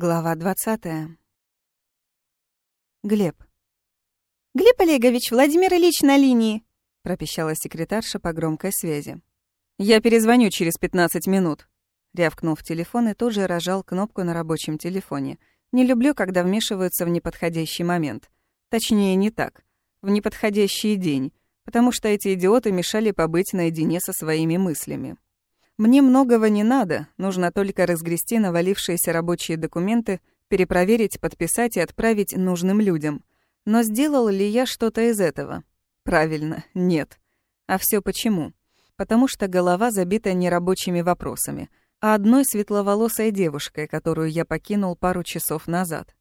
Глава двадцатая. Глеб. «Глеб Олегович, Владимир Ильич на линии!» — пропищала секретарша по громкой связи. «Я перезвоню через 15 минут», — рявкнул в телефон и тут же рожал кнопку на рабочем телефоне. «Не люблю, когда вмешиваются в неподходящий момент. Точнее, не так. В неподходящий день, потому что эти идиоты мешали побыть наедине со своими мыслями. Мне многого не надо, нужно только разгрести навалившиеся рабочие документы, перепроверить, подписать и отправить нужным людям. Но сделал ли я что-то из этого? Правильно, нет. А все почему? Потому что голова забита нерабочими вопросами, а одной светловолосой девушкой, которую я покинул пару часов назад.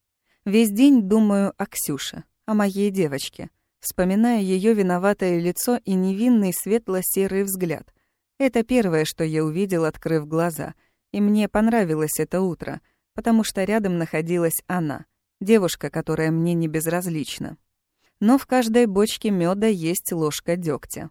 Весь день думаю о Ксюше, о моей девочке, вспоминая ее виноватое лицо и невинный светло-серый взгляд, это первое, что я увидел, открыв глаза. И мне понравилось это утро, потому что рядом находилась она, девушка, которая мне не безразлична. Но в каждой бочке меда есть ложка дегтя.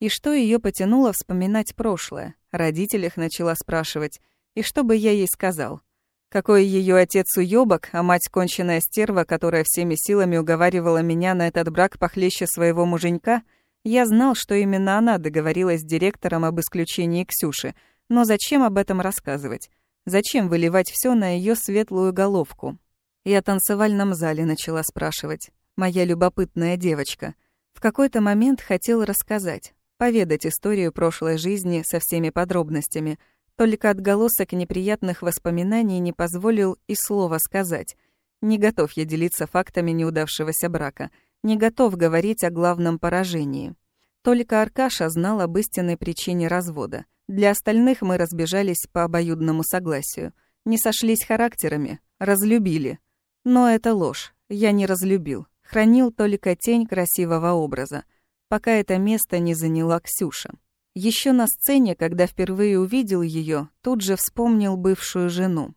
И что ее потянуло вспоминать прошлое? Родителях начала спрашивать. И что бы я ей сказал? Какой ее отец уёбок, а мать конченая стерва, которая всеми силами уговаривала меня на этот брак похлеще своего муженька — я знал, что именно она договорилась с директором об исключении Ксюши, но зачем об этом рассказывать? Зачем выливать все на ее светлую головку? Я в танцевальном зале начала спрашивать. Моя любопытная девочка. В какой-то момент хотел рассказать, поведать историю прошлой жизни со всеми подробностями, только отголосок неприятных воспоминаний не позволил и слова сказать. Не готов я делиться фактами неудавшегося брака — не готов говорить о главном поражении. Только Аркаша знал об истинной причине развода. Для остальных мы разбежались по обоюдному согласию. Не сошлись характерами, разлюбили. Но это ложь. Я не разлюбил. Хранил только тень красивого образа, пока это место не заняла Ксюша. Еще на сцене, когда впервые увидел ее, тут же вспомнил бывшую жену.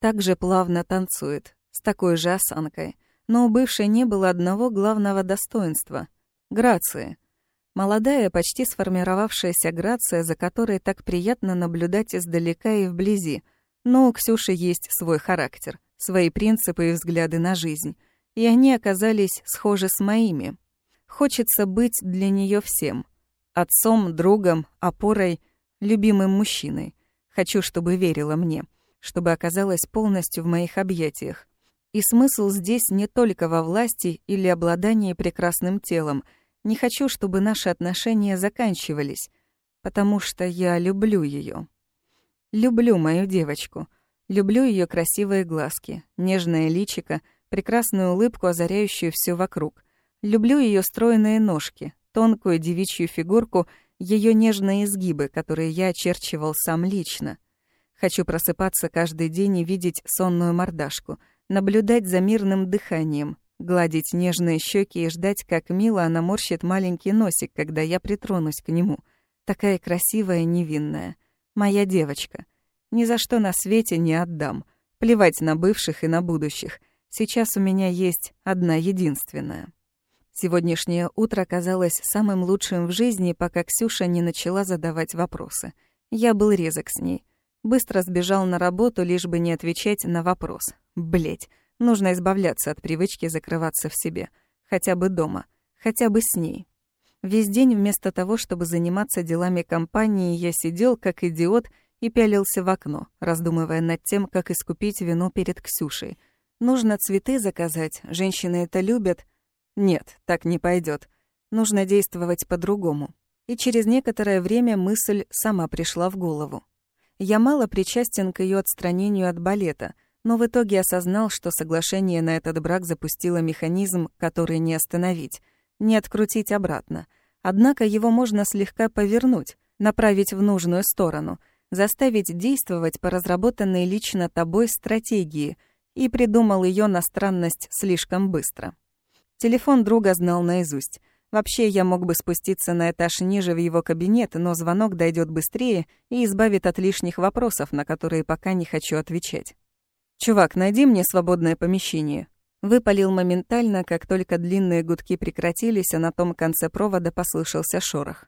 Так же плавно танцует, с такой же осанкой но у бывшей не было одного главного достоинства — грации. Молодая, почти сформировавшаяся грация, за которой так приятно наблюдать издалека и вблизи. Но у Ксюши есть свой характер, свои принципы и взгляды на жизнь, и они оказались схожи с моими. Хочется быть для нее всем — отцом, другом, опорой, любимым мужчиной. Хочу, чтобы верила мне, чтобы оказалась полностью в моих объятиях. И смысл здесь не только во власти или обладании прекрасным телом. Не хочу, чтобы наши отношения заканчивались, потому что я люблю ее. Люблю мою девочку. Люблю ее красивые глазки, нежное личико, прекрасную улыбку, озаряющую все вокруг. Люблю ее стройные ножки, тонкую девичью фигурку, ее нежные изгибы, которые я очерчивал сам лично. Хочу просыпаться каждый день и видеть сонную мордашку — наблюдать за мирным дыханием, гладить нежные щеки и ждать, как мило она морщит маленький носик, когда я притронусь к нему. Такая красивая, невинная. Моя девочка. Ни за что на свете не отдам. Плевать на бывших и на будущих. Сейчас у меня есть одна единственная. Сегодняшнее утро казалось самым лучшим в жизни, пока Ксюша не начала задавать вопросы. Я был резок с ней. Быстро сбежал на работу, лишь бы не отвечать на вопрос. Блять, нужно избавляться от привычки закрываться в себе. Хотя бы дома. Хотя бы с ней. Весь день вместо того, чтобы заниматься делами компании, я сидел, как идиот, и пялился в окно, раздумывая над тем, как искупить вину перед Ксюшей. Нужно цветы заказать, женщины это любят. Нет, так не пойдет. Нужно действовать по-другому. И через некоторое время мысль сама пришла в голову. Я мало причастен к ее отстранению от балета — но в итоге осознал, что соглашение на этот брак запустило механизм, который не остановить, не открутить обратно. Однако его можно слегка повернуть, направить в нужную сторону, заставить действовать по разработанной лично тобой стратегии, и придумал ее на странность слишком быстро. Телефон друга знал наизусть. Вообще, я мог бы спуститься на этаж ниже в его кабинет, но звонок дойдет быстрее и избавит от лишних вопросов, на которые пока не хочу отвечать. «Чувак, найди мне свободное помещение». Выпалил моментально, как только длинные гудки прекратились, а на том конце провода послышался шорох.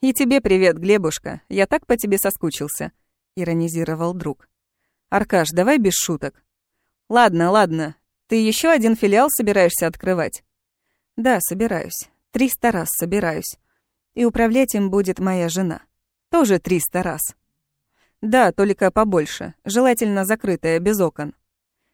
«И тебе привет, Глебушка. Я так по тебе соскучился», — иронизировал друг. «Аркаш, давай без шуток». Ладно, ладно. Ты еще один филиал собираешься открывать? Да, собираюсь. Триста раз собираюсь. И управлять им будет моя жена. Тоже триста раз. Да, только побольше. Желательно закрытая, без окон.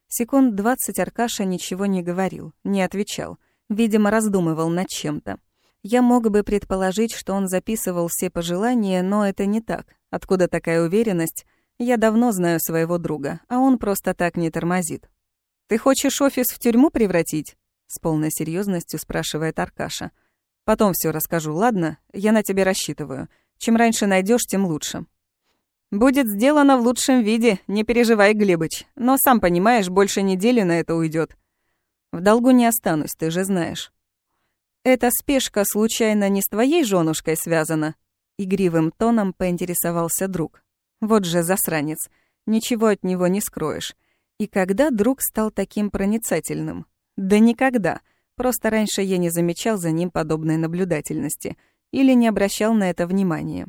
Секунд двадцать Аркаша ничего не говорил, не отвечал. Видимо, раздумывал над чем-то. Я мог бы предположить, что он записывал все пожелания, но это не так. Откуда такая уверенность? Я давно знаю своего друга, а он просто так не тормозит. «Ты хочешь офис в тюрьму превратить?» С полной серьезностью спрашивает Аркаша. «Потом все расскажу, ладно? Я на тебя рассчитываю. Чем раньше найдешь, тем лучше». «Будет сделано в лучшем виде, не переживай, Глебыч. Но сам понимаешь, больше недели на это уйдет. В долгу не останусь, ты же знаешь». «Эта спешка случайно не с твоей женушкой связана?» Игривым тоном поинтересовался друг. Вот же засранец. Ничего от него не скроешь. И когда друг стал таким проницательным? Да никогда. Просто раньше я не замечал за ним подобной наблюдательности или не обращал на это внимания.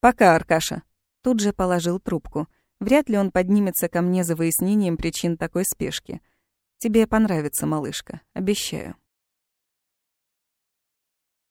«Пока, Аркаша». Тут же положил трубку. Вряд ли он поднимется ко мне за выяснением причин такой спешки. Тебе понравится, малышка, обещаю.